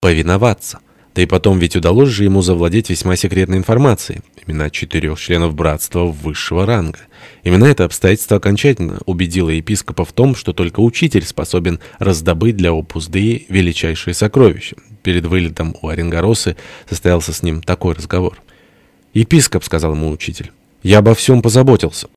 повиноваться. Да и потом ведь удалось же ему завладеть весьма секретной информацией. Имена четырех членов братства высшего ранга. Именно это обстоятельство окончательно убедило епископа в том, что только учитель способен раздобыть для опузды величайшие сокровища. Перед вылетом у Оренгоросы состоялся с ним такой разговор. «Епископ», — сказал ему учитель, — «я обо всем позаботился».